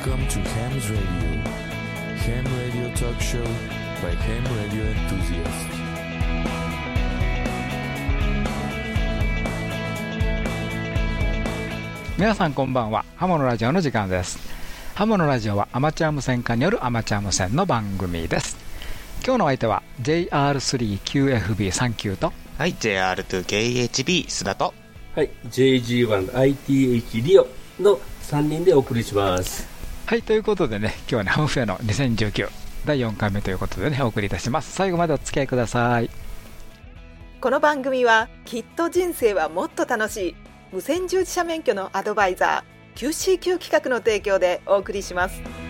Welcome to Ham's Radio. Ham Radio Talk Show by Ham Radio Enthusiasts. 皆さんこんばんはハモのラジオの時間ですハモのラジオはアマチュア無線化によるアマチュア無線の番組です今日の相手は JR3QFB39 とはい、JR2KHB 須田と。はい、JG1ITH リオの3人でお送りします。はいということでね今日はねハムフェアの2019第4回目ということでねお送りいたします。最後までお付き合いください。この番組はきっと人生はもっと楽しい無線従事者免許のアドバイザー QCQ 企画の提供でお送りします。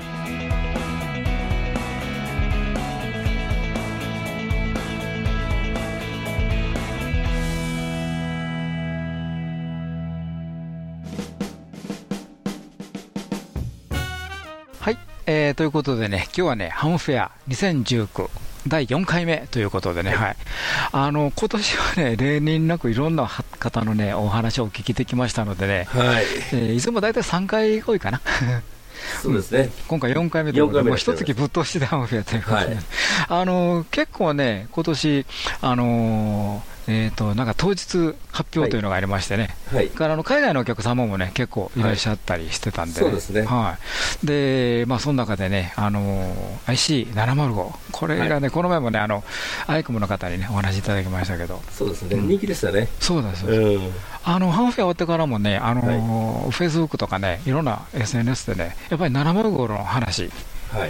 えー、ということでね今日はねハムフェア2019第4回目ということでね、はい、あの今年はね、例年なくいろんな方のね、お話をお聞きできましたのでね、はい、えーいつも大体3回多いかな。そうですね。今回4回目ということで、もう一月ぶっ通しでハムフェアということで、はい。あの結構ね、今年あのえー、となんか当日発表というのがありましてね、はい。からあの海外のお客様もね、結構いらっしゃったりしてたんで、はい。そうですね。はい。でまあ、その中でね、あの IC705、これがね、この前もね、あのアイコムの方にね、お話しいただきましたけど、そうですね。うん人気でしたね。そうです、うん。あのハンフェア終わってからもね、あのフェイスブックとかね、いろんな SNS でね、やっぱり705の話、はい。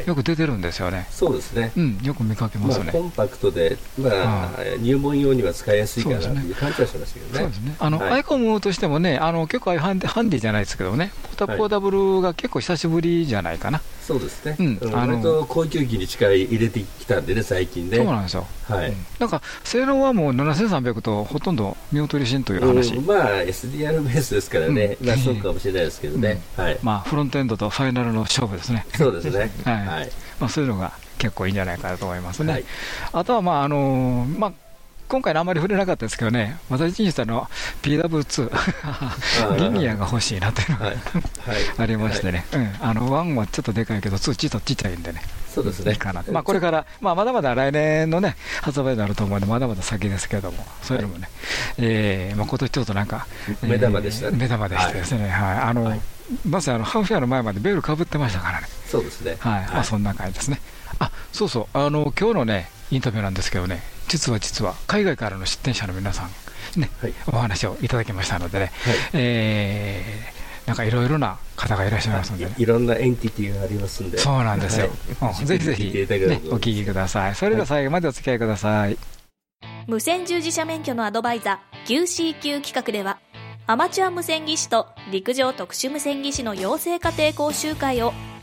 よく出てるんですよね。そうですね。うん、よく見かけまますあ、ね。コンパクトで、まあ、入門用には使いやすいかなという感じはしましたけどね。そうですね。あの、はいアイコムとしてもね、あの結構ハンデハンディじゃないですけどね、ポータはいポータブルが結構久しぶりじゃないかな。そうですね。うんうんあの割と高級機に力入れてきたんでね、最近ね。そうなんですよ。はいうんなんか性能はもう7300とほとんど見劣りしんという話。うんまあ、SDR ベースですからね、そうかもしれないですけどね。はい。まあフロントエンドとファイナルの勝負ですね。そうですね。はいはい。まあそういうのが結構いいんじゃないかなと思いますね。はいあとはまああのまあ今回のあまり触れなかったですけどね、私にしたの PW2、リニアが欲しいなというのが、はい。はい。ありましてね、うん、あの1はちょっとでかいけど、2ちょっとちっちゃいんでね、そうですね。いいかなと、まあ、これから、まあ、まだまだ来年のね、発売になると思うんで、まだまだ先ですけども、そういうのもね、えーまあ今年ちょっとなんか、目玉でしたね。えー目玉でしたですね、はい、あの、はい。まさにあのハンフェアの前までベールかぶってましたからね、そうですね。はい、まあ、そんな感じですね。あそうそう、あの今日のね、インタビューなんですけどね、実は実は、海外からの出展者の皆さん、ね、はい。お話をいただきましたのでね、はい。えーなんかいろいろな方がいらっしゃいますのでね、い。いろんなエンティティがありますんで。そうなんですよ。ぜひぜひ、ねお聞きください。それでは最後までお付き合いください。無線従事者免許のアドバイザー QCQ 企画ではアマチュア無線技師と陸上特殊無線技師の養成家庭講習会を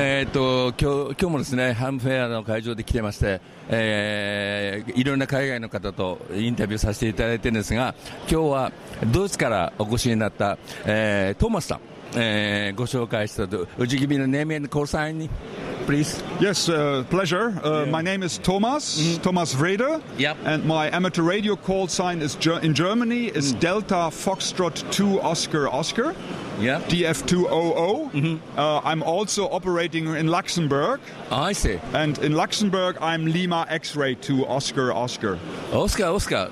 えー、と今日今日もですねハムフェアの会場で来てまして、えーいろんな海外の方とインタビューさせていただいてるんですが今日はドイツからお越しになった、えートーマスさん、えーご紹介したと Would you give me the name and call sign please Yes, uh, pleasure. Uh, My name is Thomas, Thomas Wrede. Yep. And my amateur radio call sign is Ger- in Germany is Delta Foxtrot 2 Oscar Oscar, yeah DF200. Uh, I'm also operating in Luxembourg. I see And in Luxembourg, I'm Lima X-Ray 2 Oscar Oscar. Oscar Oscar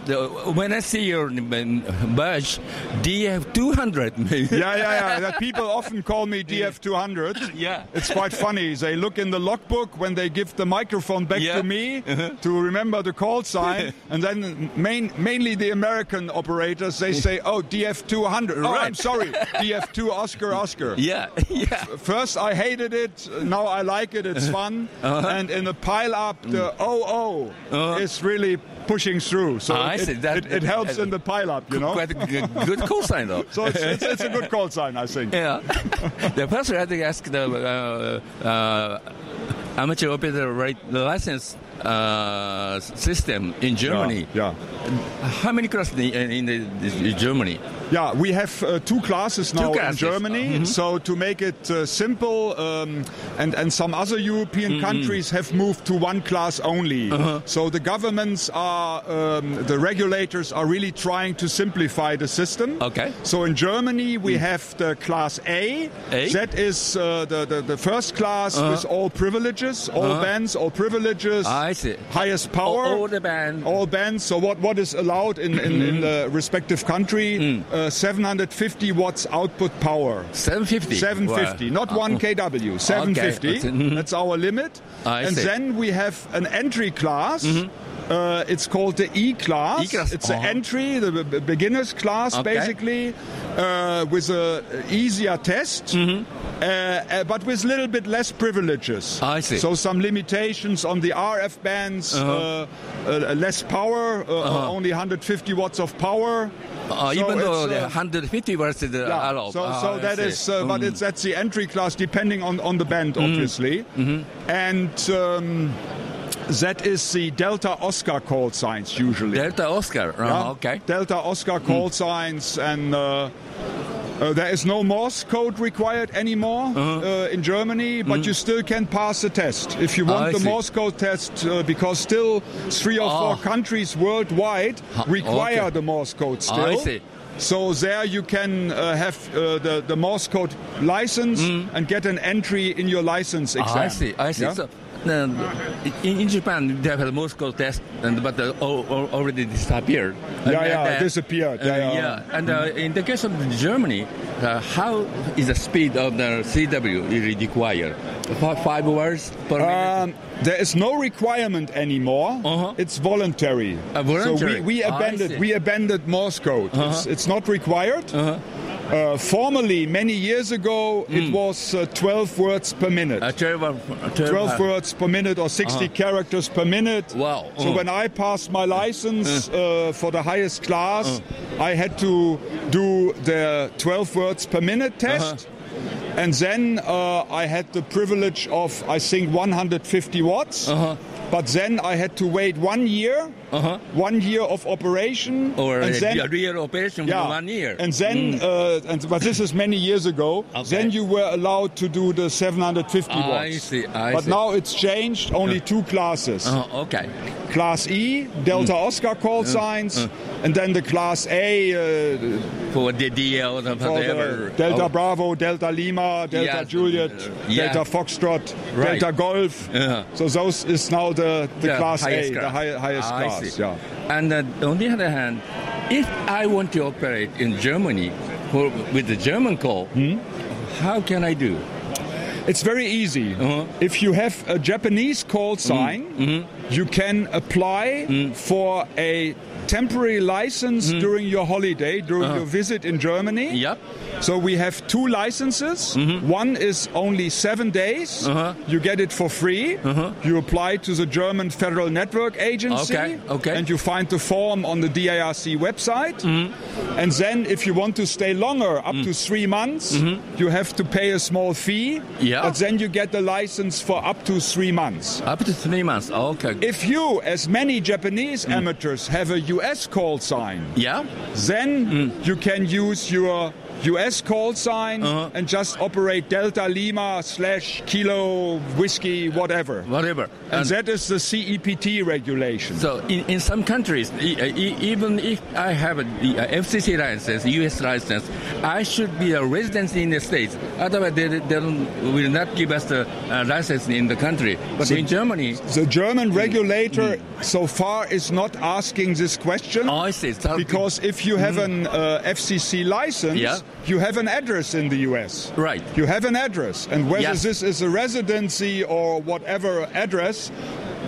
when I see your badge DF 200 maybe Yeah, yeah, yeah. that people often call me DF200. yeah It's quite funny. They look in the logbook when they give the microphone back Yeah. to me Uh-huh. to remember the call sign, and then main, mainly the American operators they say, "Oh, DF200." Oh, I'm sorry, DF2 Oscar Oscar. yeah yeah First I hated it, now I like it. It's fun, and in the pile up, the OO Uh-huh. is really pushing through. So Ah, I it, see. That- it, it helps in the pile up, you know. quite a good, good call sign though So it's, it's, it's a good call sign, I think. Yeah. the person had to ask the uh, uh, amateur operator right, the license uh, system in Germany. Yeah. How many classes in, in, the, in Germany? Yeah, we have uh, two classes now classes. in Germany. Mhm. So to make it uh, simple, um, and and some other European Mm-hmm. countries have moved to one class only. Uh-huh. So the governments are, um, the regulators are really trying to simplify the system. Okay. So in Germany we have the class A. Mm. A? That is uh, the, the the first class Uh-huh. with all privileges, all Uh-huh. bands, all privileges. I see. Highest power All, all the band. all bands. So what, what is allowed in, in, in the respective country? Uh, 750 watts output power. 750. 750, Wow. not 1 kW, 750. Okay. That's our limit. I and see. Mm-hmm. then we have an entry class. Uh, it's called the E class. It's the uh-huh. entry, the b- beginner's class, Okay. basically, uh, with a easier test, Mm-hmm. uh, uh, but with a little bit less privileges. I see. So some limitations on the RF bands, Uh-huh. uh, uh, less power, uh, only 150 watts of power. Uh, So even though the uh, 150 versus the yeah, allowed. so, Ah, so that is, uh, but Mm. it's that's the entry class depending on, on the band, Mm-hmm. obviously, and um, that is the Delta Oscar call signs usually. Delta Oscar. Uh, Yeah? Okay. Delta Oscar call signs and. Uh, uh, there is no Morse code required anymore Uh-huh. uh, in Germany, but you still can pass the test. If you Mm. I want the see. Morse code test, uh, because still three or four countries worldwide require okay. the Morse code still. I see. So there you can uh, have uh, the, the Morse code license and get an entry in your license exam. Mm. Ah, I see. I see. Yeah? So, in, in Japan, they have a Morse code test, and, but uh, al- al- already disappeared. Yeah, And- yeah, uh, disappeared. uh, Yeah, yeah. And uh, in the case of Germany, uh, how is the speed of the CW required? Fi- Five hours per minute? Um, there is no requirement anymore. Uh-huh. It's voluntary. Uh, voluntary. So we, we Ah, abandoned see. we abandoned Morse code. It's, it's not required. Uh-huh. Uh, formerly, many years ago, it was uh, 12 words per minute. Uh, 12, uh, 12, 12 uh, words per minute or 60 Uh-huh. characters per minute. Wow. So Uh. when I passed my license uh, for the highest class, I had to do the 12 words per minute test. And then uh, I had the privilege of, I think, 150 watts. But then I had to wait one year, Uh-huh. one year of operation, Or and a, then a real operation for one year. and then, uh, and, but this is many years ago. Okay. Then you were allowed to do the 750 I watts. see, I but see. now it's changed. Only two classes: Uh, okay. Class E, Delta Mm. Oscar call signs, and then the Class A uh, For the DL, or whatever. Delta Oh, Bravo, Delta Lima, Delta Yes, Juliet, uh, yeah. Delta Foxtrot, Right. Delta Golf. Uh-huh. So those is now the, the the Class A, the high, highest I class. See. Yeah. And uh, on the other hand, if I want to operate in Germany for, with the German call, Hmm? how can I do? It's very easy. Uh-huh. If you have a Japanese call Mm. sign, Mm-hmm. You can apply for a temporary license during your holiday, during your visit in Germany. Mm. Uh-huh. Yep. So we have two licenses. Mm-hmm. One is only seven days. Uh-huh. You get it for free. You apply to the German Federal Network Agency. Okay, okay. And you find the form on the DARC website. Mm-hmm. And then, if you want to stay longer, up to three months, you have to pay a small fee. Mm-hmm. Yeah. But then you get the license for up to three months. Up to three months. Okay. If you, as many Japanese mm. amateurs, have a US call sign, yeah. then mm. you can use your US call sign Uh-huh. and just operate Delta Lima slash Kilo Whiskey, whatever. Whatever. And that is the CEPT regulation. So in, in some countries, e- e- even if I have a the, FCC license, U.S. license, I should be a resident in the states. Otherwise, they, they don't, will not give us the uh, license in the country. But in Germany, The German regulator so far is not asking this question. oh, I see. So- Because if you have an uh, FCC license, Yeah. You have an address in the US. Right. You have an address. And whether Yes. this is a residency or whatever address,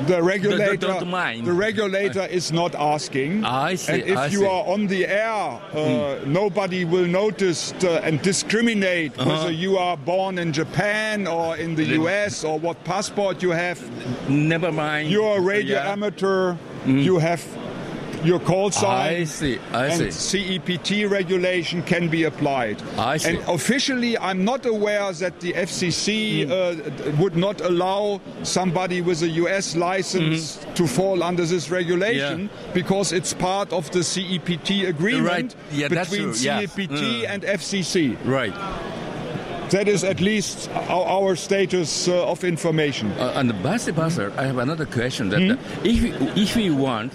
the regulator, don't mind. the regulator is not asking. I see, And if I you see. Are on the air, uh, nobody will notice uh, and discriminate Uh-huh. whether you are born in Japan or in the US or what passport you have. never mind. You're a radio Yeah. amateur. You have your call sign. I see. I and see. CEPT regulation can be applied. I see. And officially, I'm not aware that the FCC Hmm. uh, would not allow somebody with a US license Hmm. to fall under this regulation because it's part of the CEPT agreement Right. Yeah, between true. Yeah. CEPT Mm. and FCC. Right. That is at least our, status uh, of information. Uh, and Vice Versa, I have another question. That Hmm? uh, if if we want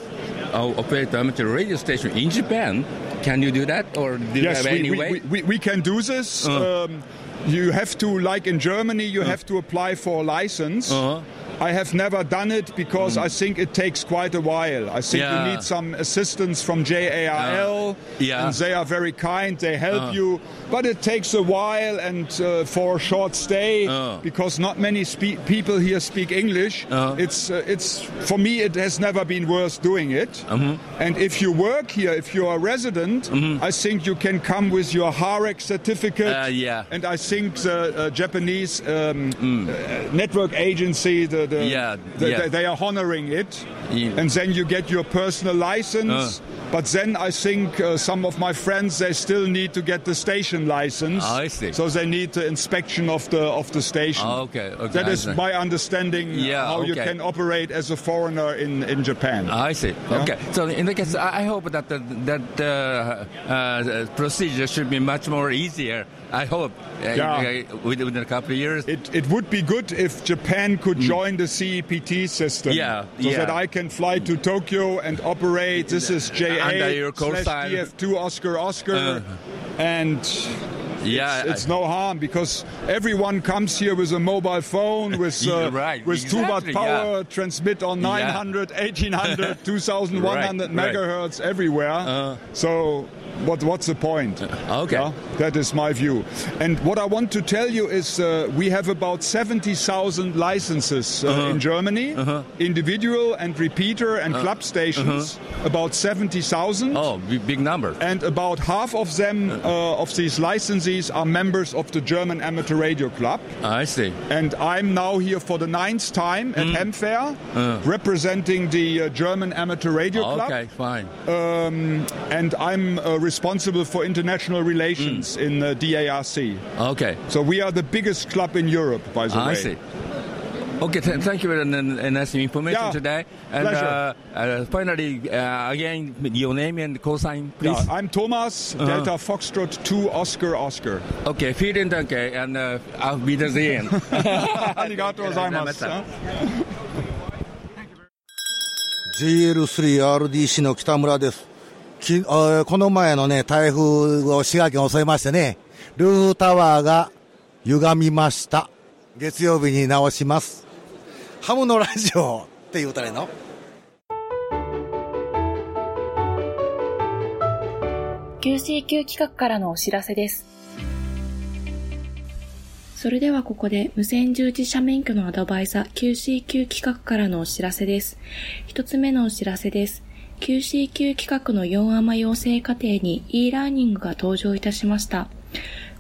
uh, operate amateur radio station in Japan, can you do that, or do you have we, any we, way? we, we, can do this. Uh. Um, you have to, like in Germany, you have to apply for a license. Uh-huh. I have never done it because I think it takes quite a while. I think Mm. Yeah. you need some assistance from JARL, Uh, yeah. and they are very kind. They help Uh. you, but it takes a while and uh, for a short stay Uh. because not many spe- people here speak English. Uh. It's uh, it's for me it has never been worth doing it. Mhm. And if you work here, if you are a resident, I think you can come with your HAREC certificate. Mm-hmm. Yeah. And I think the uh, Japanese um, uh, network agency, the, the, Mm. Yeah, the- yeah. They, they are honoring it. Yeah. And then you get your personal license. Uh. But then I think uh, some of my friends they still need to get the station license. I see. So they need the inspection of the of the station. Ah, okay, okay, That I is see. my understanding Yeah, how you can operate as a foreigner in in Japan. I see. Yeah. Okay. So in the case, I hope that the, that uh, uh, procedure should be much more easier. I hope uh, Yeah. uh, within, within a couple of years. It, it would be good if Japan could join the CEPT system. Yeah, So yeah. that I can fly to Tokyo and operate. This is Under your JA call sign. DF2 Oscar Oscar. Uh. and yeah, it's, it's no harm because everyone comes here with a mobile phone with Yeah, uh, right, with 2 watt exactly, power, transmit on 900, 1800, 2100 Right, right. megahertz everywhere. Uh. so what what's the point? Okay. Yeah, that is my view. And what I want to tell you is uh, we have about 70,000 licenses uh, Uh-huh. in Germany, individual and repeater and club stations, about 70,000. Uh-huh. Oh, big, big number. And about half of them, uh, of these licensees, are members of the German Amateur Radio Club. Ah, I see. And I'm now here for the ninth time at hmm. Ham Fair, ah. representing the uh, German Amateur Radio ah, Club. Okay, fine. Um, and I'm uh, responsible for international relations hmm. in uh, the DARC. Okay. So we are the biggest club in Europe, by the way. I see. Okay, th- thank you for n- nice information Yeah, today. And pleasure. uh, uh, finally, uh, again, your name and call sign, please. Yeah, I'm Thomas, Uh-huh. Delta Foxtrot 2 Oscar Oscar. Okay, vielen Dank and uh, auf Wiedersehen. ありがとうございます。GL3RDC の北村です。きこの前のね、台風を滋賀県を襲いましてね、ルーフタワーが歪みました。月曜日に直します。ハムのラジオって言うたらいいの？QCQ 企画からのお知らせです。それではここで無線従事者免許のアドバイザー QCQ 企画からのお知らせです。一つ目のお知らせです。QCQ 企画の4アマ養成課程に e ラーニングが登場いたしました。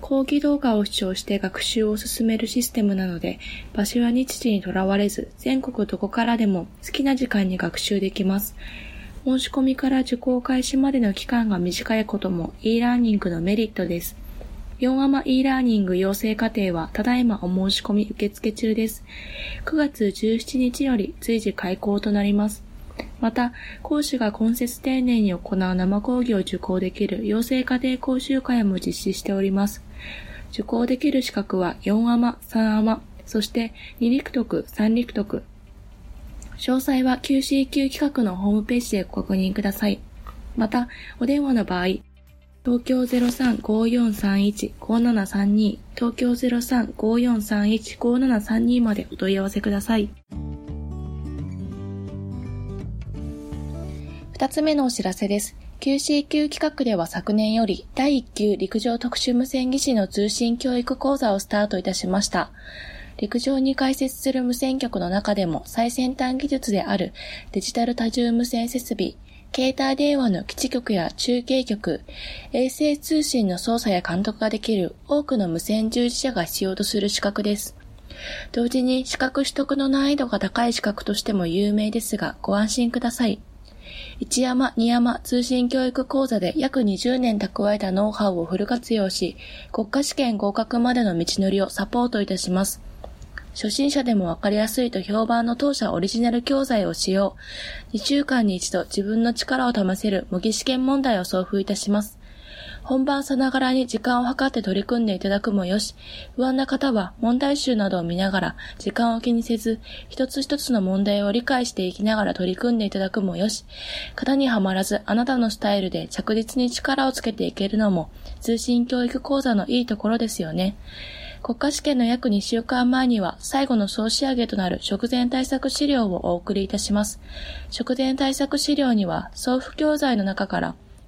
講義動画を視聴して学習を進めるシステムなので、場所や日時にとらわれず、全国どこからでも好きな時間に学習できます。申し込みから受講開始までの期間が短いことも e ラーニングのメリットです。4アマ e ラーニング養成課程はただいまお申し込み受付中です。9月17日より随時開講となります。また、講師が今節丁寧に行う生講義を受講できる養成家庭講習会も実施しております。受講できる資格は4アマ、3アマ、そして2陸徳、3陸徳、詳細は QCQ 企画のホームページでご確認ください。また、お電話の場合、東京03-5431-5732、東京03-5431-5732までお問い合わせください。二つ目のお知らせです。QCQ 企画では昨年より第1級陸上特殊無線技師の通信教育講座をスタートいたしました。陸上に開設する無線局の中でも最先端技術であるデジタル多重無線設備、携帯電話の基地局や中継局、衛星通信の操作や監督ができる多くの無線従事者が必要とする資格です。同時に資格取得の難易度が高い資格としても有名ですがご安心ください。一山二山通信教育講座で約20年蓄えたノウハウをフル活用し、国家試験合格までの道のりをサポートいたします。初心者でもわかりやすいと評判の当社オリジナル教材を使用。2週間に一度自分の力を試せる模擬試験問題を送付いたします。本番さながらに時間を計って取り組んでいただくもよし、不安な方は問題集などを見ながら時間を気にせず、一つ一つの問題を理解していきながら取り組んでいただくもよし、型にはまらずあなたのスタイルで着実に力をつけていけるのも通信教育講座のいいところですよね。国家試験の約2週間前には最後の総仕上げとなる食前対策資料をお送りいたします。食前対策資料には送付教材の中から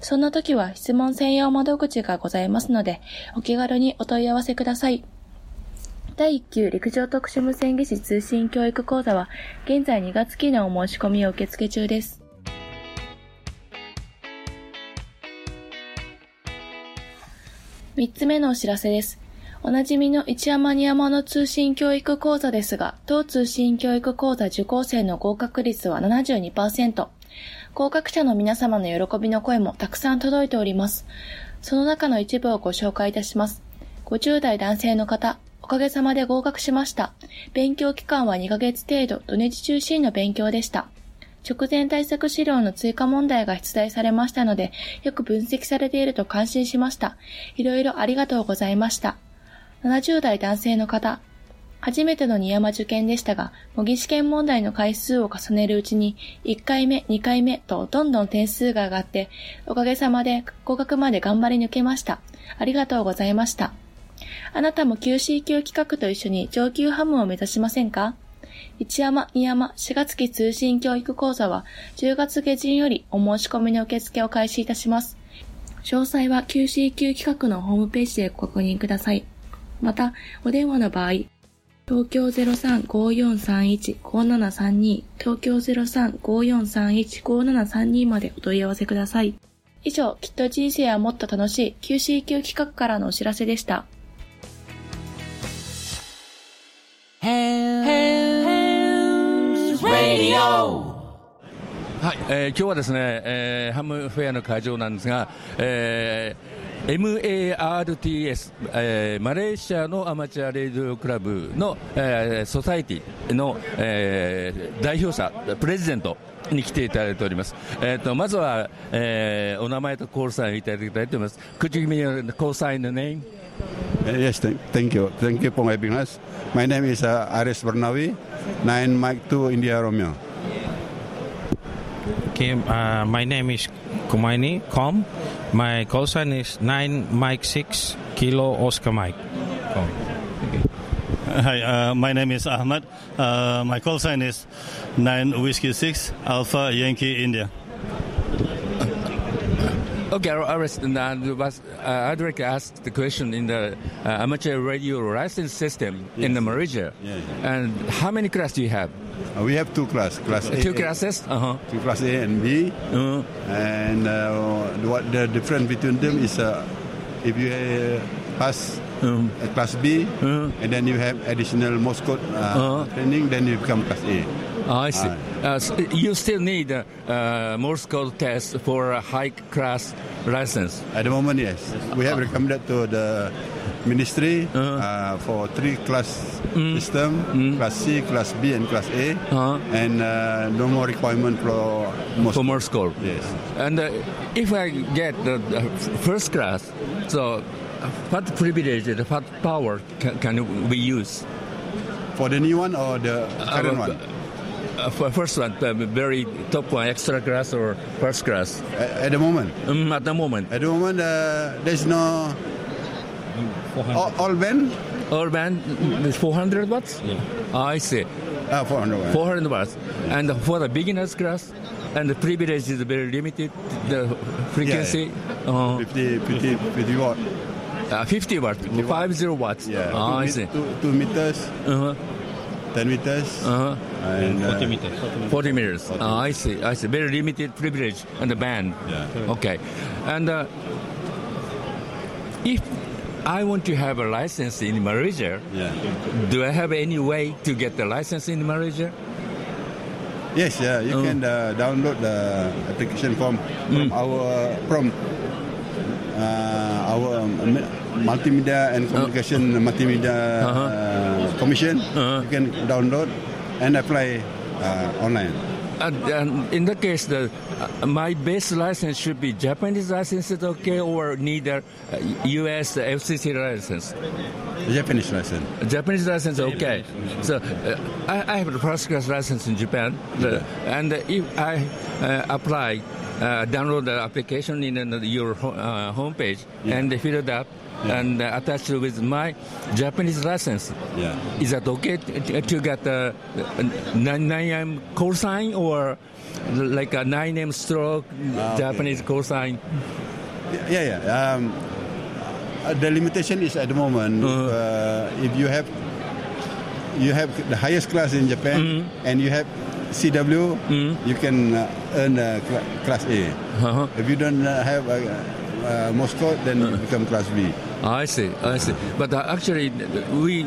そんな時は質問専用窓口がございますので、お気軽にお問い合わせください。第1級陸上特殊無線技師通信教育講座は、現在2月期のお申し込みを受付中です。3つ目のお知らせです。おなじみの一山二山の通信教育講座ですが、当通信教育講座受講生の合格率は72%。合格者の皆様の喜びの声もたくさん届いております。その中の一部をご紹介いたします。50代男性の方、おかげさまで合格しました。勉強期間は2ヶ月程度、土日中心の勉強でした。直前対策資料の追加問題が出題されましたので、よく分析されていると感心しました。いろいろありがとうございました。70代男性の方、初めての二山受験でしたが、模擬試験問題の回数を重ねるうちに、1回目、2回目とどんどん点数が上がって、おかげさまで合格まで頑張り抜けました。ありがとうございました。あなたも QC 級企画と一緒に上級ハムを目指しませんか？一山二山4月期通信教育講座は10月下旬よりお申し込みの受付を開始いたします。詳細は QC 級企画のホームページでご確認ください。また、お電話の場合、東京03-5431-5732東京03-5431-5732までお問い合わせください。以上、きっと人生はもっと楽しい QC 級企画からのお知らせでした。はい、えー今日はですね、えーハムフェアの会場なんですが、えー MARTS、えーマレーシアのアマチュアレディオクラブの、えーソサイティの、えー代表者、プレジデントに来ていただいております。えー、とまずは、えーお名前とコールサインいただきたいと思います。Could you give me your call sign and name? Uh, Yes, thank you. Thank you for having us. My name is uh, Aris Bernawi, 9 Mike 2 India Romeo. Okay, uh, my name is Khumaini Com. My call sign is 9 Mike 6 Kilo Oscar Mike. Com. Hi, uh, my name is Ahmad. Uh, my call sign is 9 Whiskey 6 Alpha Yankee India. Okay, Aris, and, uh, was, uh, I'd like to ask the question in the uh, amateur radio license system in the Malaysia. Yeah, And how many classes do you have? Uh, we have two class, class A, Two A- classes? Uh-huh. two class A and B, Uh-huh. and uh, what the difference between them is uh, if you uh, pass uh, class B, and then you have additional Morse code uh, training, then you become class A. Oh, I see. Uh, Uh, you still need uh, Morse code test for a high class license. At the moment, yes. We have recommended to the ministry uh, for three class system, class C, class B, and class A, and uh, no more requirement for Morse, for Morse code. Yes. And uh, if I get the, first class, so uh, what privilege, what power can, can we use? For the new one or the current one? Uh, for first one, uh, very top one, extra class or first class? At, at the moment? Um, at the moment. At the moment, uh, there's no. All, all band? All band, is 400 watts? Yeah. I see. Uh, 400 watts. 400 watts. And for the beginners class? and the privilege is very limited. The frequency. Uh, 50, 50, 50 watt. Uh, 50 watts, 50 watts. Yeah. Oh, I two, see. Two, two meters. Uh-huh. 10 meters. Uh-huh. And, uh, 40 meters. 40 meters. Oh, I see. I see. Very limited privilege and the band. Yeah. Okay. And uh, if I want to have a license in Malaysia, Yeah. do I have any way to get the license in Malaysia? Yes, yeah, you Oh. can uh, download the application form from Mm. our from uh, our um, multimedia and communication multimedia Uh-huh. Commission. You can download and apply uh, online. And, and in the case, the, uh, my base license should be Japanese license, is okay, or need a uh, U.S. FCC license? Japanese license. Japanese license, okay. So uh, I, I have a first class license in Japan, The- and if I uh, apply, uh, download the application in uh, your ho- uh, homepage and fill it up. And uh, attach it with my Japanese license. Yeah. Is that okay to, to get a 9M call sign or like a 9M stroke Ah, okay. Japanese call sign? Yeah, yeah. Um, uh, the limitation is at the moment Uh-huh. uh, if you have you have the highest class in Japan Mm-hmm. and you have CW, you can uh, earn uh, cla- class A. Uh-huh. If you don't uh, have a, uh, Morse code, then you become class B. I see, I see. But uh, actually, we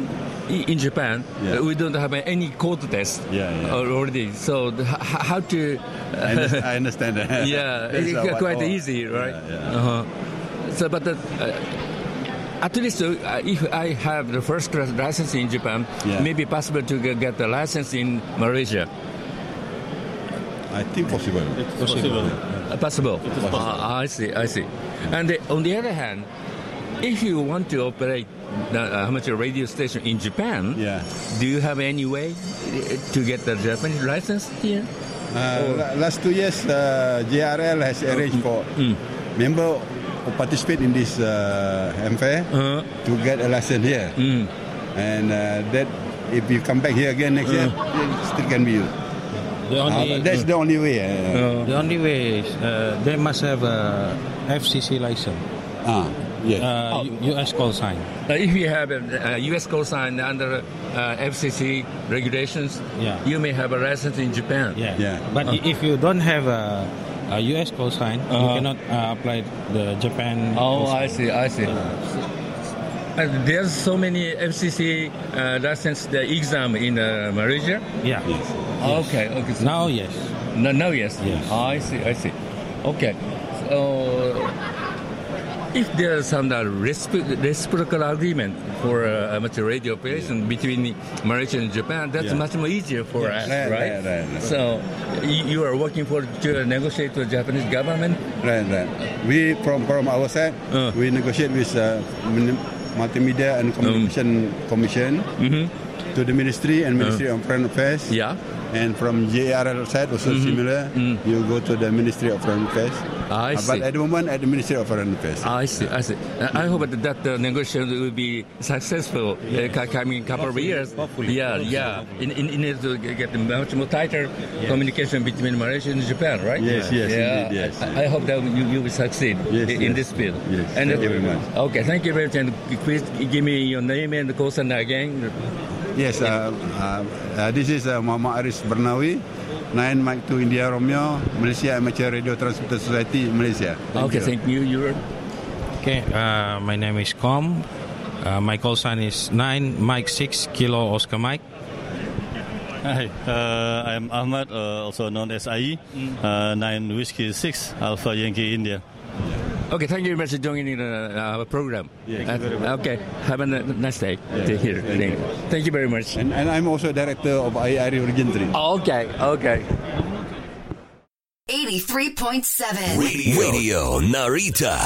in Japan Yeah. uh, we don't have any code test Yeah, yeah. already. So the, how to? I understand, I understand that. yeah, it's uh, quite easy, right? Uh-huh. So, but uh, at least uh, if I have the first class license in Japan, Yeah. maybe possible to get, get the license in Malaysia. I think possible. Possible. Uh, possible. Ah, I see, I see. And uh, on the other hand, if you want to operate the uh, amateur radio station in Japan, Yeah. do you have any way uh, to get the Japanese license here? Uh, last two years, uh, JARL has arranged for Mm. member who participate in this uh, M fair Uh-huh. to get a license here. Mm. And uh, that if you come back here again next year, it still can be used. The only, Uh, that's the only way. Uh, the only way is uh, they must have a FCC license. Ah, yes. Uh, U- US call sign. Uh, if you have a, a U.S. call sign under uh, FCC regulations, Yeah. you may have a license in Japan. Yeah. Yeah. But i- if you don't have a, a US call sign, you Uh-huh. cannot uh, apply the Japan. Oh, call I see, I see. Uh, there's so many FCC uh, license the exam in uh, Malaysia. Yeah. Okay, okay. So Now, yes. no, no, yes. Yes. I see, I see. Okay. So if there's some uh, recipro- reciprocal agreement for uh, amateur radio operation between Malaysia and Japan, that's Yeah. much more easier for us, Right, right? right, right. So y- you are working for to negotiate with the Japanese government. Right, right. We from from our side, Uh. we negotiate with uh, Multimedia and Communication Commission Mm-hmm. to the Ministry and Ministry of Foreign Affairs. Yeah. And from JARL side also Mhm. similar. Mm. You go to the Ministry of Foreign Affairs. I Uh, see. But at the moment, at the Ministry of Foreign Affairs. I see, I see. Uh, I hope that that uh, negotiation will be successful uh, co- coming couple of years. Hopefully. Yeah, yeah. In, in, in order to get much more tighter communication between Malaysia and Japan, right? Yes, yes, yeah. indeed, yes. I, I hope that you, you will succeed Yes, in, in yes. this field. Yes, And, thank you very much. Okay, thank you very much. And please give me your name and the call sign again. Yes, uh, uh, uh, this is uh, Muhammad Aris Bernawi, 9 Mike 2 India Romeo, Malaysia Amateur Radio Transmitter Society, Malaysia. okay, thank you. You're Okay, uh, my name is Com. Uh, my call sign is 9 Mike 6 Kilo Oscar Mike. Hi, uh, I'm Ahmad, uh, also known as IE, uh, 9 Whiskey 6 Alpha Yankee India. Okay, thank you very much for joining uh, our program. Yeah, Uh, thank you very much. Okay, have a n- nice day to hear. thank you. Thank you very much. And, and I'm also director of IRI Origin 3. Okay, okay. 83.7 Radio Narita.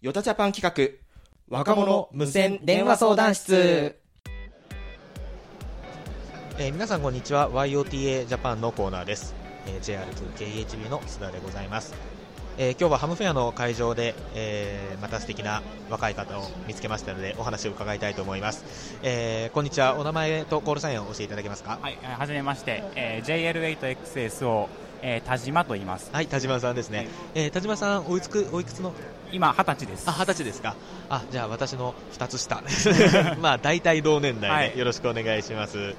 ヨタジャパン企画若者無線電話相談室 えー皆さんこんにちは。YOTA ジャパンのコーナーです、えー JR2KHB の須田でございます。えー今日はハムフェアの会場で、えーまた素敵な若い方を見つけましたのでお話を伺いたいと思います、えーこんにちは。お名前とコールサインを教えていただけますか？はい、えーはじめまして、えー JL8XS を、えー田島と言います。はい、田島さんですね、えー田島さんおいつくおいくつの？今二十歳です。あ二十歳ですか。あじゃあ私の2つ下。まあ大体同年代で、はい。よろしくお願いします。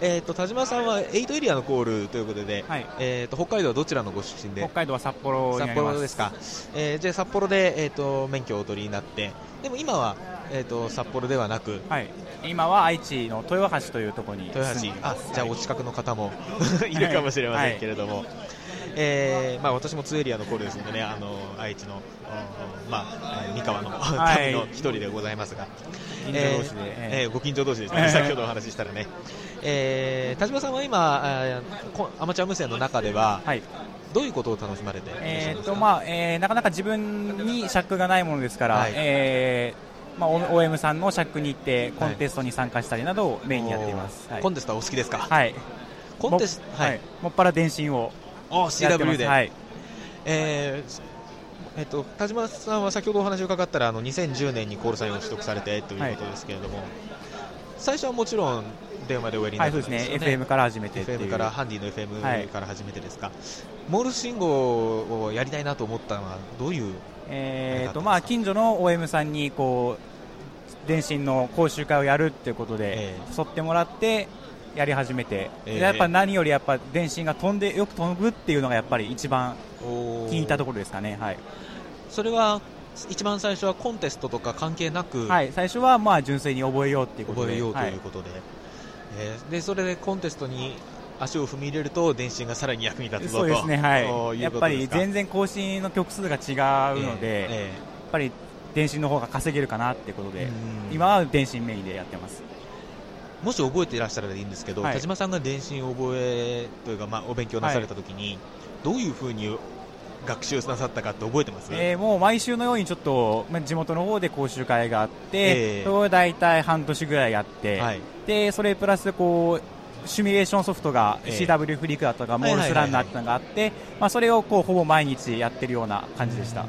えっ、と田島さんは8エリアのコールということで、えー、と北海道はどちらのご出身で？北海道は札幌にな札ります。幌ですか、えーじゃあ札幌で、えー、と免許をお取りになって。でも今は、えー、と札幌ではなく、はい、今は愛知の豊橋というところに豊橋。あじゃあお近くの方もい。るかもしれませんけれども、えーまあ、私も2エリアのコールですのでねあの愛知の、おまあ、えー三河のはい。民の一人でございますが、近所同士で。えーええ。えーご近所同士ですね、ええ先ほどお話ししたらね、えー田島さんは今、アマチュア無線の中では、どういうことを楽しまれてえーますか？とまあえーなかなか自分に尺がないものですから、はい。えーまあ、OM さんの尺に行ってコンテストに参加したりなどをメインにやっています、はい。コンテストはお好きですか？はい。コンテストもはい。もっぱら電信を CW で、す。はい。えーえっと、田島さんは先ほどお話を伺ったらあの2010年にコールサインを取得されてということですけれども、最初はもちろん電話でおやりになったんですよね、はいね。FM から始めて FM からハンディのはい。FM から始めてですか、モールス信号をやりたいなと思ったのはどういうえーとまあ、近所の OM さんにこう電信の講習会をやるっていうことで、誘ってもらってやり始めて、ええでやっぱ何よりやっぱ電信が飛んでよく飛ぶっていうのがやっぱり一番気に入ったところですかね。はい。それは一番最初はコンテストとか関係なく、はい、最初はまあ純粋に覚えようっていうことで。覚えようということで,、えー。でそれでコンテストに足を踏み入れると電信がさらに役に立つぞと。そうですね、はい、やっぱり全然更新の曲数が違うので、えええやっぱり電信の方が稼げるかなっていうことで、今は電信メインでやってます。もし覚えていらっしゃらいいんですけど、はい。田島さんが電信を覚えというか、まあ、お勉強なされたときに、どういうふうに学習なさったかって覚えてます、えーもう毎週のようにちょっと、まあ、地元の方で講習会があって、ええ。それを大体半年ぐらいやって、はい。でそれプラスこうシミュレーションソフトがええ。CW フリークだとか、モールスランナーってのがあって、まあ、それをこうほぼ毎日やってるような感じでした。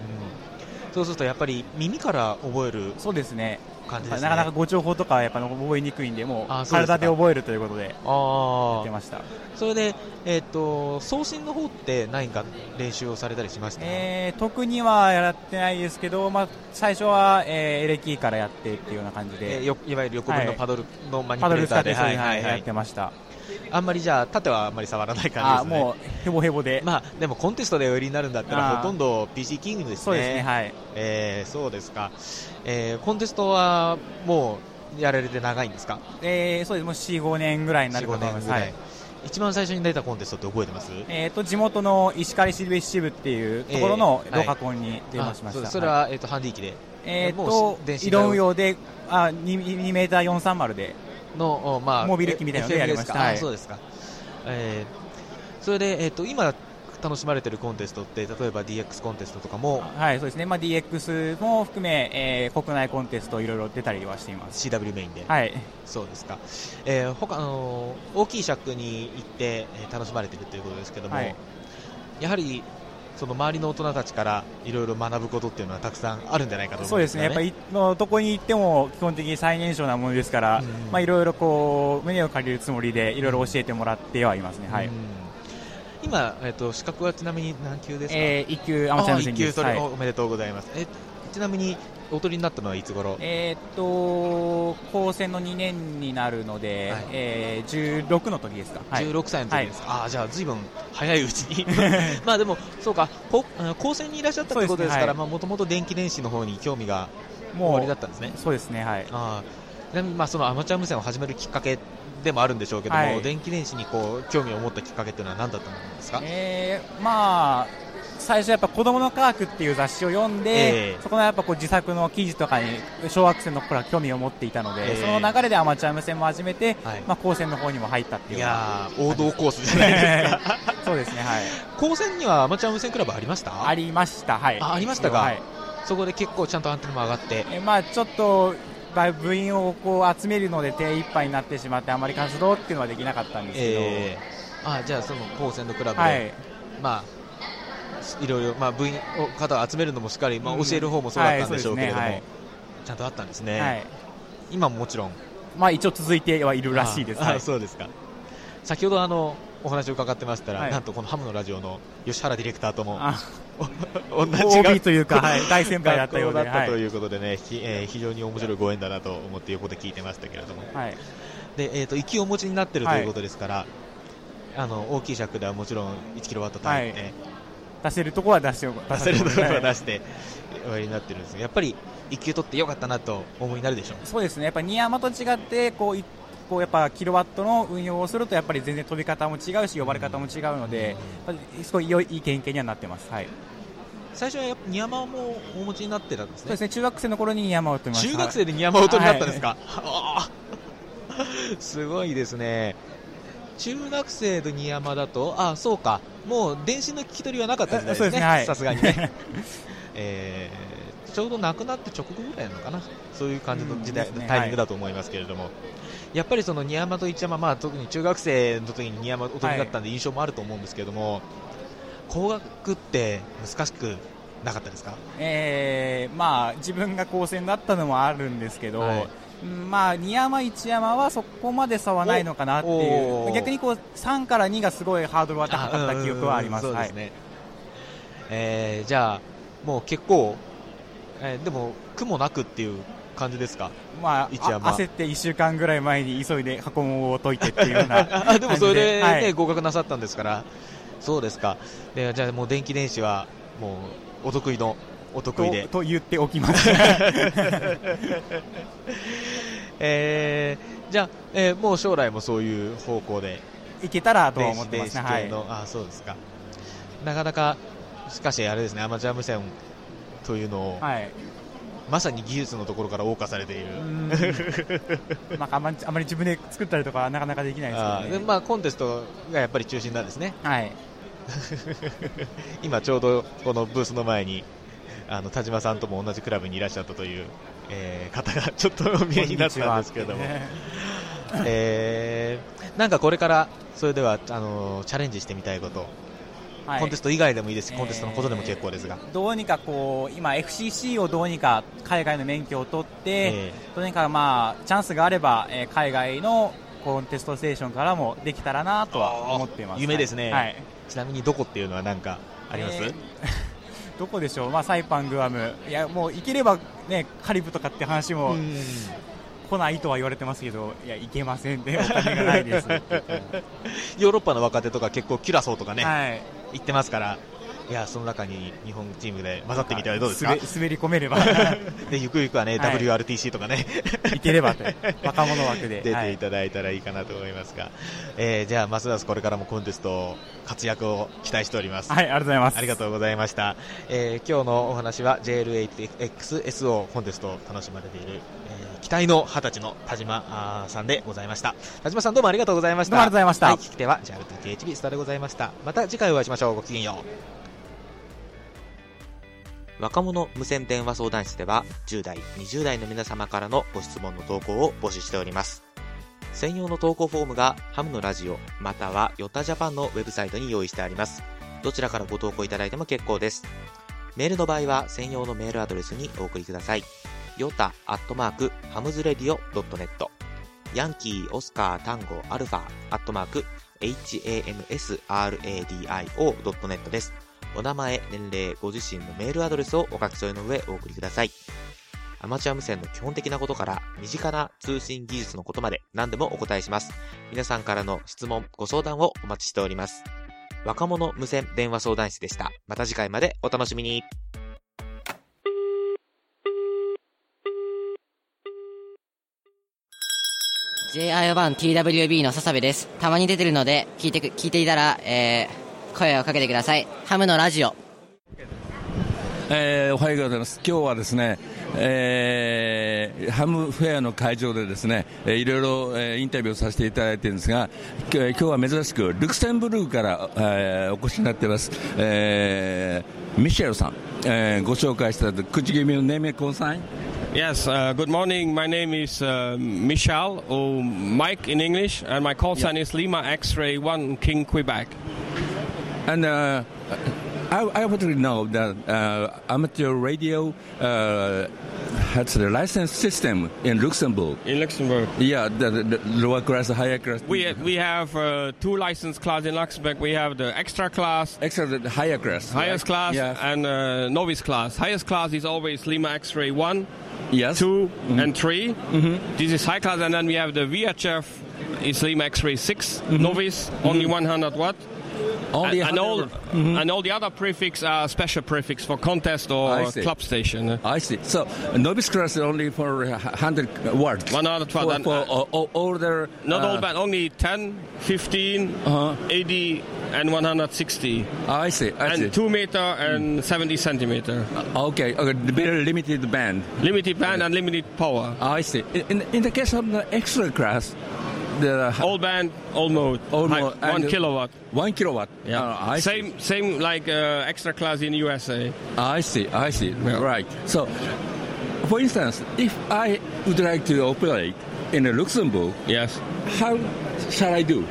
そうするとやっぱり耳から覚えるそうですね感じですね。なかなかご情報とかはやっぱ覚えにくいんで、もう体で覚えるということであやってました。それで、えー、と送信の方って何か練習をされたりしました、えー特にはやってないですけど、まあ、最初は、えーエレキーからやってっていうような感じで、えーよいわゆる横振りのはい。パドルのマニパドルピュレーターで、使ってい。やってました。あんまりじゃあ縦はあんまり触らない感じですね。あもうヘボヘボで、まあ、でもコンテストでおやりになるんだったらほとんど PC キングですね。そうですねはい。えーそうですか、えーコンテストはもうやられて長いんですか？えーそうです。もう4、5年ぐらいになるかと思います。4-5年ぐらはい。い一番最初に出たコンテストって覚えてます？えー、と地元の石狩シルベ支部っていうところのロカコンに電話しました。あそうです。それは、えー、とハンディ機で。えー、もとう電子移動用であ 2, 2メーター430での、おまあ、モビル機みたいなのでやりました。はい。あそうですか、えーそれで、えー、と今楽しまれてるコンテストって例えば DX コンテストとかも。はい、そうですね。まあ DX も含め、えー国内コンテストいろいろ出たりはしています。CW メインで、はい。そうですか、えー他あのー大きい尺に行って、えー楽しまれてるということですけども、はい。やはりその周りの大人たちからいろいろ学ぶことっていうのはたくさんあるんじゃないかと思そうですね。やっぱりどこに行っても基本的に最年少なものですから、まあいろいろこう胸を借りるつもりでいろいろ教えてもらってはいますね。はい。今、えっと資格はちなみに何級ですか、えー一級アマチュア無線技です級取りはいおめでとうございますえちなみにお取りになったのはいつ頃？えーっと高専の2年になるので、えー16の時ですか。はい。16歳の時ですか、あーじゃあずいぶん早いうちに。まあでもそうか。高専にいらっしゃったってことですからもともと電気電子の方に興味がもうおありだったんですね。そうですね。はい。あー。ちなみにまあそのアマチュア無線を始めるきっかけでもあるんでしょうけども、はい。電気電子にこう興味を持ったきっかけっていうのは何だったんですか、えーまあ最初やっぱ子供の科学っていう雑誌を読んで、ええ。そこのやっぱこう自作の記事とかに小学生の頃から興味を持っていたので、ええ。その流れでアマチュア無線も始めて、はい。まあ高専の方にも入ったっていう。いやー王道コースじゃないですか。そうですねはい。高専にはアマチュア無線クラブありました？ありましたはい。あありましたか、はい。そこで結構ちゃんとアンテナも上がって。えまあちょっとまあ部員をこう集めるので手一杯になってしまってあまり活動っていうのはできなかったんですけど、えーあじゃあその高専のクラブで、はい。まあいろいろ、まあ、部員方を集めるのもしっかり、まあ、教える方もそうだったんでしょうけれども、はいね。はい、ちゃんとあったんですね、はい、今ももちろん、まあ、一応続いてはいるらしいです、あそうですか。先ほどあのお話を伺ってましたら、なんとこのハムのラジオの吉原ディレクターとも 同じ OB というか、はい、大先輩だったようでだったということでね、ひえー、非常に面白いご縁だなと思って横で聞いてましたけれども、はい、でえーと、と息をお持ちになっているということですから、あの大きい尺ではもちろん1キロワット単位で、出せるところは出して出せるところは出して終わりになってるんですがやっぱり1球取ってよかったなと思いになるでしょうそうですねやっぱ新山と違ってこうこうやっぱキロワットの運用をするとやっぱり全然飛び方も違うし呼ばれ方も違うので、すごい良い経験にはなってます。はい最初は新山もお持ちになってたんですね。そうですね。中学生の頃に新山を取りました。中学生で新山を取りになったんですか？はい、すごいですね。中学生で新山だと、あそうか、もう電信の聞き取りはなかった時代ですね、さすが、にね、えー、ちょうど亡くなって直後ぐらいなのかな、そういう感じの時代、ね、タイミングだと思いますけれども、やっぱりその新山と一山、まあ、特に中学生の時に新山おとりだったんで印象もあると思うんですけれども、はい、工学って難しくなかったですか、えーまあ、自分が高専だったのもあるんですけど、はいまあ、二山、一山はそこまで差はないのかなっていう、逆にこう3から2がすごいハードルは高かった記憶はあります。はい、えー、じゃあ、もう結構、えー、でも苦もなくっていう感じですか、まあ、焦って1週間ぐらい前に急いで過去問を解いてっていうような あでもそれでね、はい、合格なさったんですから、そうですか、でじゃあもう電気電子はもうお得意のお得意で。と言っておきます。えー、じゃあ、えー、もう将来もそういう方向でいけたらと思ってますね。はい、あそうですか。なかなかしかしあれですねアマチュア無線というのを、はい、まさに技術のところから謳歌されている。まあ、あまりあまり自分で作ったりとかはなかなかできないですけど、ね、まあコンテストがやっぱり中心なんですね。はい。今ちょうどこのブースの前にあの田島さんとも同じクラブにいらっしゃったという、えー、方がちょっとお見えになったんですけれども、ねえー、なんかこれからそれではあのチャレンジしてみたいこと、はい、コンテスト以外でもいいです。し、コンテストのことでも結構ですが、どうにかこう今、FCC をどうにか海外の免許を取って、えー、どうにかまあチャンスがあれば、えー、海外のコンテストステーションからもできたらなとは思っています。夢ですね、はい、ちなみにどこっていうのは何かあります、えーどこでしょう、まあ、サイパン、グアム、いやもう行ければ、ね、カリブとかって話も来ないとは言われてますけど、いや、行けませんね、お金がないです ヨーロッパの若手とか結構キュラソーとかね、はい、行ってますから。いやその中に日本チームで混ざってみたらどうですか？滑り込めれば。でゆくゆくはね、はい、WRTC とかね。いければと若者枠で。出ていただいたらいいかなと思いますが、はい、えー、じゃあますますこれからもコンテスト活躍を期待しております。はいありがとうございます。ありがとうございました、えー、今日のお話は JL8XSO コンテストを楽しまれている、えー、期待の二十歳の田島さんでございました。田島さんどうもありがとうございました。どうもありがとうございました、はい、聞き手は JR2KHB スタでございました。また次回お会いしましょう。ごきげんよう若者無線電話相談室では10代、20代の皆様からのご質問の投稿を募集しております。専用の投稿フォームがハムのラジオまたはヨタジャパンのウェブサイトに用意してあります。どちらからご投稿いただいても結構です。メールの場合は専用のメールアドレスにお送りください。ヨタアットマークハムズレディオ .net ヤンキーオスカータンゴアルファアットマーク hamsradio.net です。お名前、年齢、ご自身のメールアドレスをお書き添えの上お送りください。アマチュア無線の基本的なことから身近な通信技術のことまで何でもお答えします。皆さんからの質問、ご相談をお待ちしております。若者無線電話相談室でした。また次回までお楽しみに。JIO1TWB の笹部です。たまに出てるので、聞いて、聞いていたら、えー、声をかけてください。ハムのラジオ。えー、おはようございます。今日はですね、えー、ハムフェアの会場でですね、えー、いろいろ、えー、インタビューをさせていただいてるんですが、今日は珍しくルクセンブルクから、えー、お越しになっています、えー、ミシェルさん、えー、ご紹介したいと、Could you give me your name and call sign? Yes, uh, good morning. My name is uh, Michel, or Mike in English, and my call sign is Lima X-Ray 1 King Quebec. And uh, I, I want to know that uh, amateur radio uh, has the license system in Luxembourg. In Luxembourg. Yeah, the, the, the lower class, the higher class. We we have uh, two license class in Luxembourg. We have the extra class, extra the higher class, highest right? class, Yes. and uh, novice class. Highest class is always Lima X-ray one, yes, 2 and 3 This is high class, and then we have the VHF. Is Lima X-ray 6 novice, only 100 watt. And, and all 100. and all the other prefix are special prefix for contest or club station. I see. So novice class is only for uh, 100 words. 100 watt. For, and, for uh, older. Not uh, all bad, only 10, 15, Uh-huh. 80, and 160. I see. I and see. 2 meter and 70 centimeter. Okay, okay, the very limited band. Limited band and limited power. I see. In, in the case of the extra class, the All band, all mode, high- mode, one kilowatt. one kilowatt. Yeah, Uh, I see. same same like uh, extra class in USA. I see, I see. Right. So, for instance, if I would like to operate in Luxembourg, yes, how shall I do?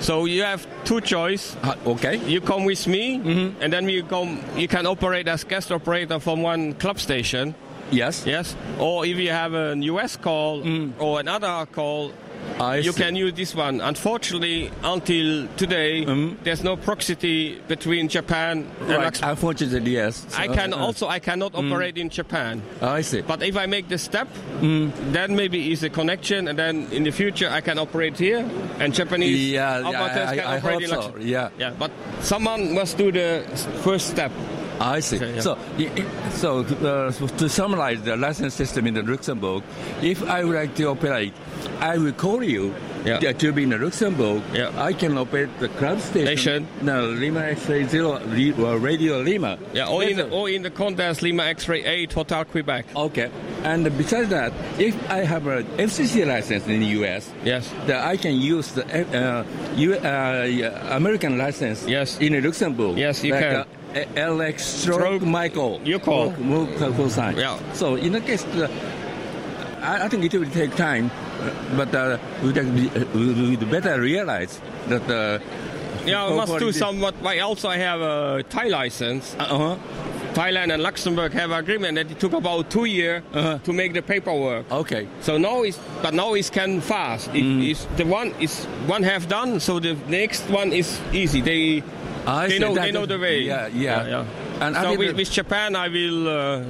So you have two choice. okay. You come with me, Mm-hmm. and then you come. You can operate as guest operator from one club station. Yes. Yes. Or if you have a US call or another call, Mm. I you see. can use this one. Unfortunately, until today, there's no proximity between Japan and. Right. Luxembourg. Unfortunately, yes. I can uh, also I cannot Mm. operate in Japan. I see. But if I make the step, Mm. then maybe is a connection, and then in the future I can operate here, and Japanese Yeah, operators I- can I operate hope in so, yeah. yeah. But someone must do the first step. I see. Okay, yeah. So, so uh, to summarize the license system in the Luxembourg, if I would like to operate, I will call you Yeah. to- be in the Luxembourg. Yeah. I can operate the club station. Station. No, Lima X-ray Zero, uh, Radio Lima. Yeah, or in, That's the, or in the contest Lima X-ray 8 Hotel Quebec. Okay. And besides that, if I have an FCC license in the U.S., yes, that I can use the uh, U, uh, American license yes. in Luxembourg. Yes, you like, can. Uh, LX Stroke, Michael. You call. Sign. Yeah. So in the case, uh, I, I think it will take time, uh, but uh, we would better realize that. Uh, Yeah, I must do somewhat. I also I have a Thai license. Uh-huh. Thailand and Luxembourg have agreement that it took about two years to make the paperwork. Uh-huh. Okay. So now it's but now it's can fast. It, Mm. the one is one half done, so the next one is easy. They I they know That- they know the way. yeah, yeah. And so with, with Japan, I will uh,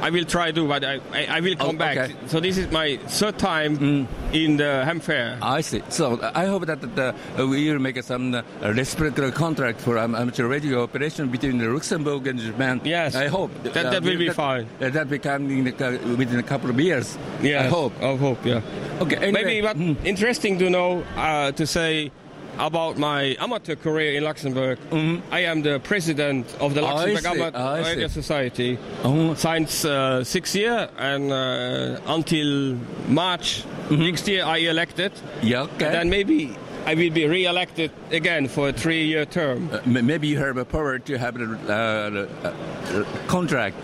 I will try to, but I, I, I will come Oh, back. okay. So this is my third time in the ham fair. I see. So uh, I hope that the, uh, we will make some uh, reciprocal contract for um, amateur radio operation between Luxembourg and Japan. Yes. I hope That- that will be fine. Uh, that will come in the, uh, within a couple of years. Yeah, I hope. I hope. Yeah. Okay. Anyway, Maybe but interesting to know uh, to say about my amateur career in Luxembourg. I am the president of the Mm-hmm. Luxembourg Amateur Society Oh. since uh, six years, and uh, until March next year I elected. Mm-hmm. Yeah. Okay. And then maybe I will be re-elected again for a three-year term. Uh, maybe you have a power to have a uh, uh, contract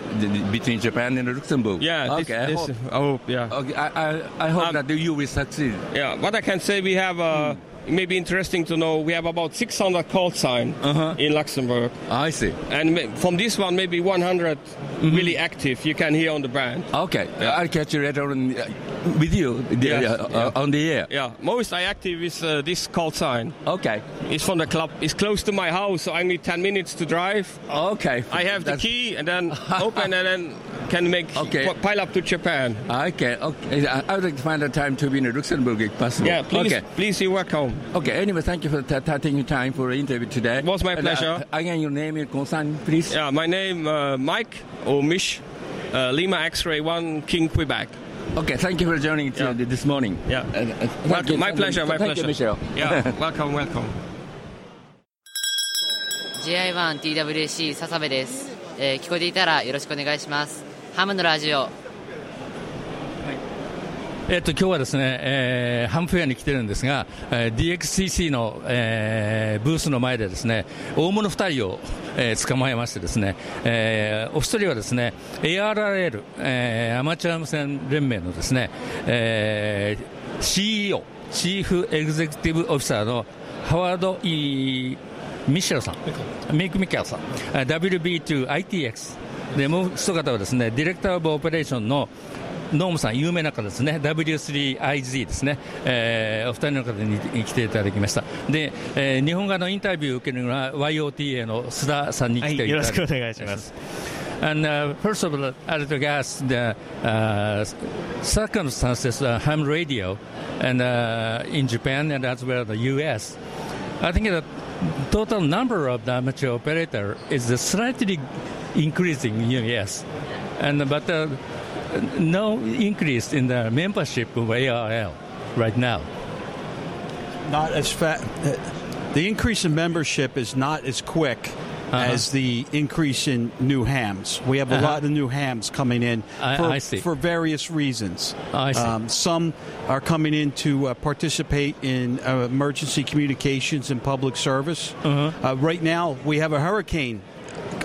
between Japan and Luxembourg. Yeah, this- Okay. I this- hope. I hope. Yeah. Okay. I, I, I hope Um, that you will succeed. Yeah, what I can say, we have, uh, it may be interesting to know, we have about 600 call sign in Luxembourg. Uh-huh. I see. Mm-hmm. And from this one, maybe 100 really active, you can hear on the band. Okay. I'll catch you later on uh, with you the, Yes, uh, yeah. uh, on the air. Yeah, most I active is uh, this call sign. Okay. It's from the club. It's close to my house, so I need 10 minutes to drive. Okay. I have the key and then open and then can make Okay. p- pile up to Japan. Okay, okay. I I would like to find a time to be in Luxembourg if possible. Yeah, please, Okay. please, you're welcome. Okay, anyway, thank you for t- taking time for the interview today. It was my uh, pleasure. Uh, again, your name and concern, please. Yeah, my name uh, Mike or Mish, uh, Lima X-Ray 1, King, Quebec. Okay, thank you for joining yeah. this morning. Yeah. Uh, uh, welcome. My pleasure, my thank pleasure. Thank you, Michel. Yeah, welcome, welcome. Ji1 TWC 笹部です、えー、聞こえていたらよろしくお願いしますハムのラジオえっと今日はですね、えーハムフェアに来てるんですが、えー DXCC の、えーブースの前でですね大物2人を、えー捕まえましてですね、えーお一人はですね ARRL、えーアマチュア無線連盟のですね、えー CEO チーフエグゼクティブオフィサーのハワード・イーミシェルさん、メイク・ミケルさん、WB2ITX、でもう一方はですね、ディレクター・オブ・オペレーションのノームさん、有名な方ですね、W3IZ ですね、えー、お二人の方に来ていただきました。で、えー、日本側のインタビューを受けるのは YOTA の須田さんに来ていただきます。はい、よろしくお願いします。And uh, first of all, I'd regards the uh, circumstances of ham radio and uh, in Japan and as well the U.S. I think the total number of the amateur operator is slightly increasing in U.S. and but uh, no increase in the membership of ARRL right now. Not as fast. The increase in membership is not as quick uh-huh. as the increase in new hams. We have a uh-huh. lot of new hams coming in for, I, I for various reasons. I see. Um, some are coming in to uh, participate in uh, emergency communications and public service. Uh-huh. Uh, right now, we have a hurricane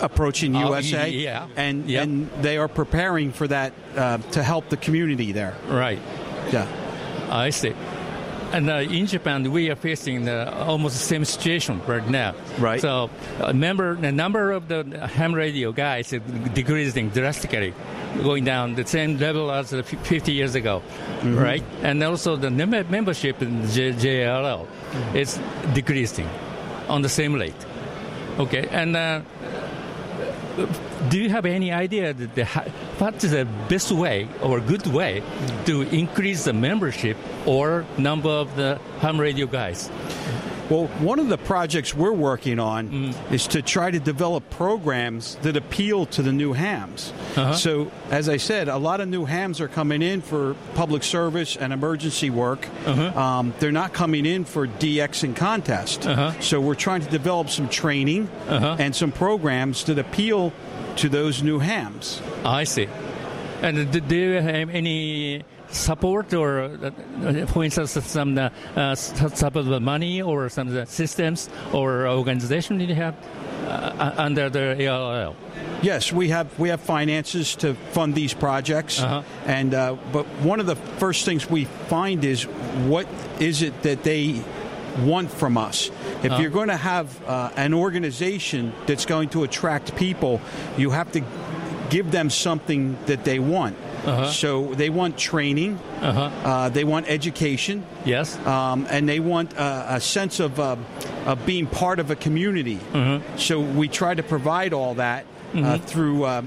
approaching USA, yeah. and yep. and they are preparing for that uh, to help the community there. Right. Yeah. I see. And uh, in Japan, we are facing the, almost the same situation right now. Right. So, uh, member, the number of the ham radio guys is decreasing drastically, going down the same level as 50 years ago, mm-hmm. right? And also the membership in J- JARL mm-hmm. is decreasing on the same rate. Okay, and uh, do you have any idea that the, what is the best way or good way to increase the membership or number of the ham radio guys? Well, one of the projects we're working on mm. is to try to develop programs that appeal to the new hams. Uh-huh. So, as I said, a lot of new hams are coming in for public service and emergency work. Uh-huh. Um, they're not coming in for DX and contest. Uh-huh. So, we're trying to develop some training uh-huh. and some programs that appeal to those new hams. I see. And do you have any support or, uh, for instance, some uh, uh, support of money or some the systems or organization you have uh, under the ARRL? Yes, we have we have finances to fund these projects, uh-huh. and uh, but one of the first things we find is what is it that they want from us. If uh-huh. you're going to have uh, an organization that's going to attract people, you have to give them something that they want. Uh-huh. So they want training, uh-huh. uh, they want education, yes, um, and they want uh, a sense of, uh, of being part of a community. Mm-hmm. So we try to provide all that uh, mm-hmm. through uh,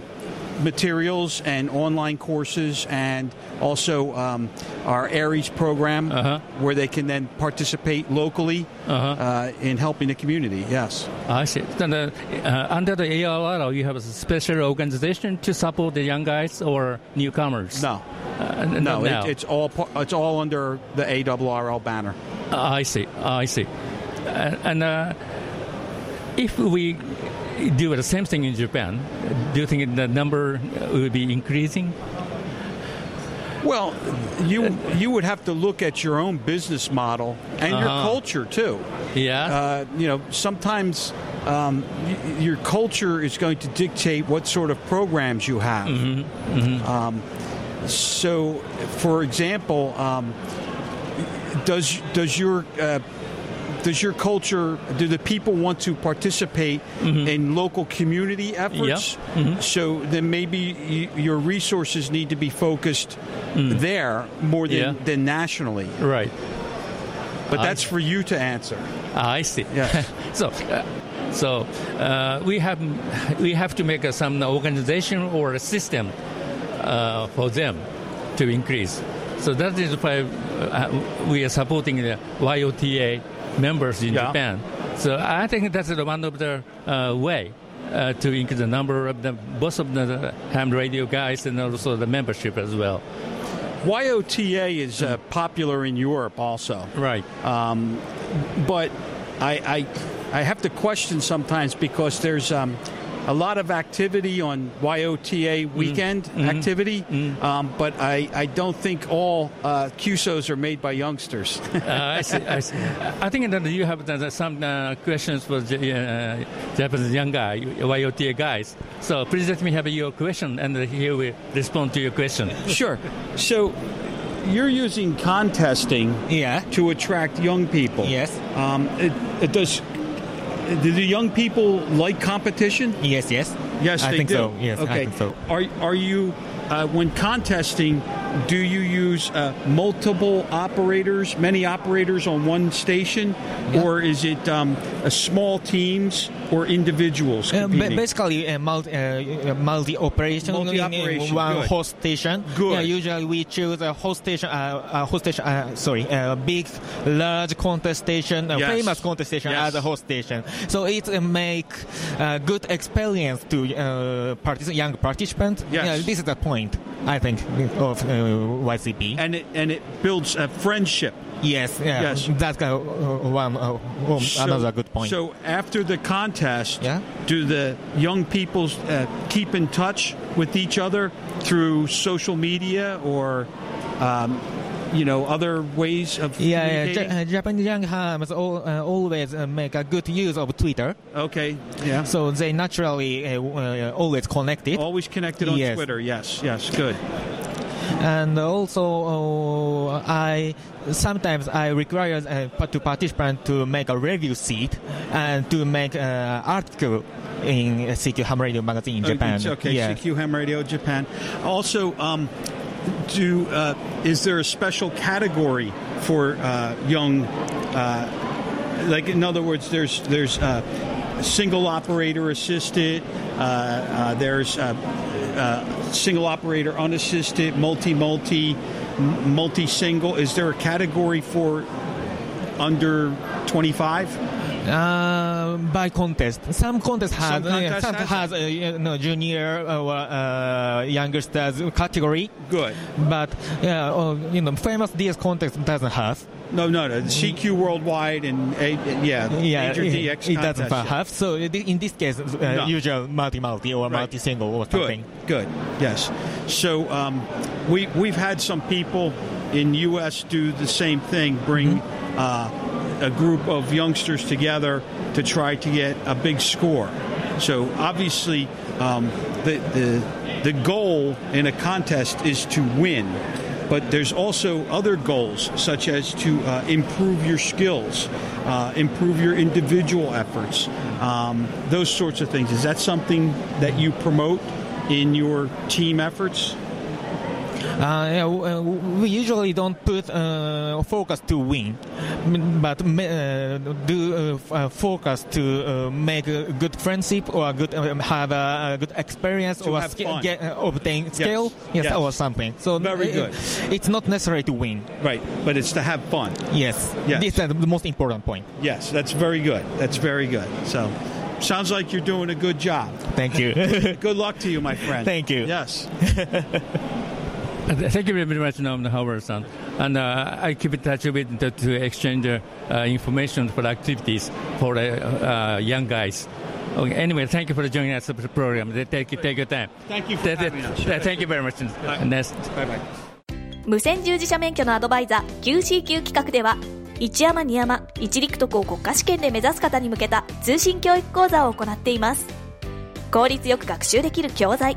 materials and online courses, and also um, our ARES program, uh-huh. where they can then participate locally uh-huh. uh, in helping the community. Yes, I see. And, uh, uh under the ARRL, you have a special organization to support the young guys or newcomers. No, uh, no, it, it's all it's all under the ARRL banner. I see. I see. and uh, if we do the same thing in Japan, do you think the number will be increasing? Well, you you would have to look at your own business model and uh-huh. your culture too. Yeah. Uh, you know, sometimes um, y- your culture is going to dictate what sort of programs you have. Mm-hmm. Mm-hmm. Um, so, for example, um, does does your uh, does your culture, do the people want to participate mm-hmm. in local community efforts? Mm-hmm. So then maybe your resources need to be focused mm. there more than, yeah. than nationally. Right. But that's for you to answer. I see. Yeah. so, uh, so uh, we have we have to make some organization or a system uh, for them to increase. So that is why uh, we are supporting the YOTA members in yeah. Japan. So I think that's one of the uh, way uh, to increase the number of the both of the ham radio guys and also the membership as well. YOTA is uh, popular in Europe also. Right. Um, but I, I, I have to question sometimes because there's um, a lot of activity on YOTA weekend mm-hmm. activity, mm-hmm. Um, but I, I don't think all uh, QSOs are made by youngsters. uh, I, see, I, see. I think that you have some uh, questions for uh, Japanese young guy, YOTA guys. So please let me have your question, and here we respond to your question. Sure. So you're using contesting yeah. to attract young people. Yes. Um, it, it does do the young people like competition? Yes, yes. Yes, I think do. so. Yes, I okay. think so. Are are you uh, when contesting? Do you use uh, multiple operators, many operators on one station, or is it um, uh, small teams or individuals? Uh, basically, uh, multi, uh, multi operation in, Multi-operation, one good. host station. Good. Yeah, usually we choose a host station. Uh, a host station. Uh, sorry, a big, large contest station, a Yes. famous contest station Yes. as a host station. So it uh, make uh, good experience to uh, partic- young participants. Yes. Yeah, this is the point I think of uh, YCP. and it and it builds a friendship. Yes, yeah, Yes. that's uh, one uh, um, So- another good point. So after the contest, yeah? do the young people uh, keep in touch with each other through social media or, um, you know, other ways of Yeah, yeah. Uh, Japanese young hams all, uh, always uh, make a good use of Twitter. Okay, yeah. So they naturally uh, uh, always connected. Always connected on Yes. Twitter. Yes, yes, good. And also, uh, I sometimes I require uh, to participant to make a review sheet and to make an article in CQ Ham Radio magazine in Oh, Japan. Okay, Yeah. CQ Ham Radio Japan. Also, um, do uh, is there a special category for uh, young? Uh, like in other words, there's there's uh, single operator assisted. Uh, uh, there's uh, single operator unassisted, multi multi, multi single. Is there a category for under twenty five? Uh, by contest, some contest has Some contest some has has a you know, junior or uh, youngsters category. Good, but yeah, uh, you know, famous DX contest doesn't have. No, no, no. CQ Worldwide and yeah, Yeah, Major it, DX it doesn't contest, yeah. have. So in this case, uh, No. usual multi multi or Right. multi single or Good, something. good, yes. So um, we we've had some people in U.S. do the same thing, bring Mm-hmm. A group of youngsters together to try to get a big score. So obviously, um, the the the goal in a contest is to win. But there's also other goals, such as to uh, improve your skills, uh, improve your individual efforts, um, those sorts of things. Is that something that you promote in your team efforts? Uh, yeah, uh, we usually don't put uh, focus to win, but uh, do uh, uh, focus to uh, make a good friendship or a good um, have a, good experience To or get, obtain skill, yes, Yes. or something. So Very good. It's not necessary to win. Right, but it's to have fun. Yes, Yes. this is the most important point. Yes, that's very good. That's very good. So, sounds like you're doing a good job. Thank you. good luck to you, my friend. Thank you. Yes. Uh, Thank you very much, Norm Howard-san. And uh, I keep in touch with to, to exchange uh, uh, information for activities for uh, uh, young guys. Okay, anyway, thank you for joining us for the program. Take, take your time. Thank you for having us. th- Thank you very much. Next. Bye bye. 無線従事者免許のアドバイザー QCQ 企画では一山二山一陸徳を国家試験で目指す方に向けた通信教育講座を行っています効率よく学習できる教材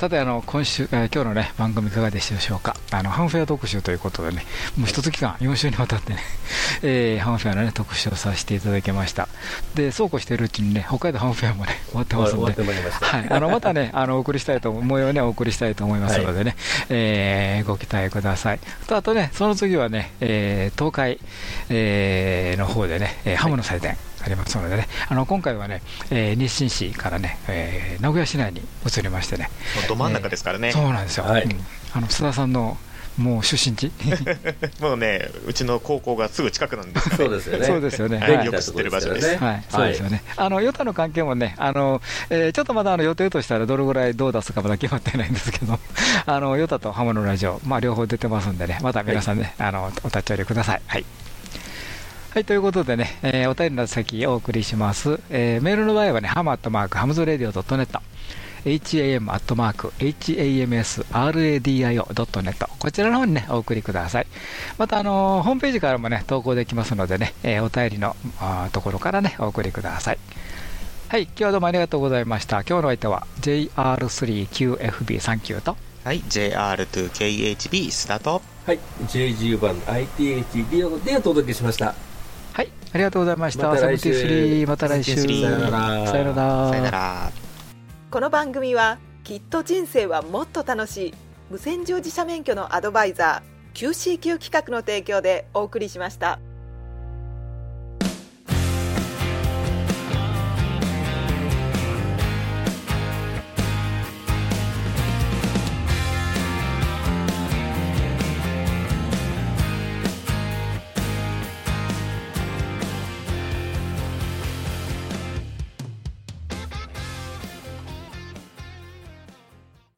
さてあの今週、えー今日のね番組いかがでしたでしょうか？あのハンフェア特集ということでね、もう一月間4週にわたってね、えーハンフェアのね特集をさせていただきました。で、そうこうしているうちにね、北海道ハンフェアもね終わってますので、はい、あのまたねあのお送りしたいと模様をねお送りしたいと思いますのでね、えーご期待ください。とあとねその次はね、えー東海、えーの方でね、えーハムの祭典。ありますのでね、あの今回はね、えー日清市からね、えー名古屋市内に移りましてね、ど真ん中ですからね。そうなんですよ、うん。あの須田さんのもう出身地。もうね、うちの高校がすぐ近くなんで。すそうですよね。そうですよね。はい。よく知ってる場所です。はい、そうですよね。あの、ヨタの関係もね、あの、えーちょっとまだあの予定としたらどれぐらいどう出すかまだ決まってないんですけど、あの、ヨタとハムのラジオ、まあ両方出てますんでね、また皆さんね、あの、お立ち寄りください。はい。はい、ということでね、えーお便りの先お送りします。えーメールの場合はね、ハムアットマークハムズレディオ .net、ham.hamsradio.net こちらの方にね、お送りください。また、あのホームページからもね、投稿できますのでね、えー、お便りのところからね、お送りください。はい、今日はどうもありがとうございました。今日の相手は JR3QFB39 と、はい、JR2KHB 須田と、はい、JG1ITH リオでお届けしました。はい、ありがとうございました。また来週。また来週。さよなら。さよなら。この番組は、きっと人生はもっと楽しい、無線乗自社免許のアドバイザー、QCQ 企画の提供でお送りしました。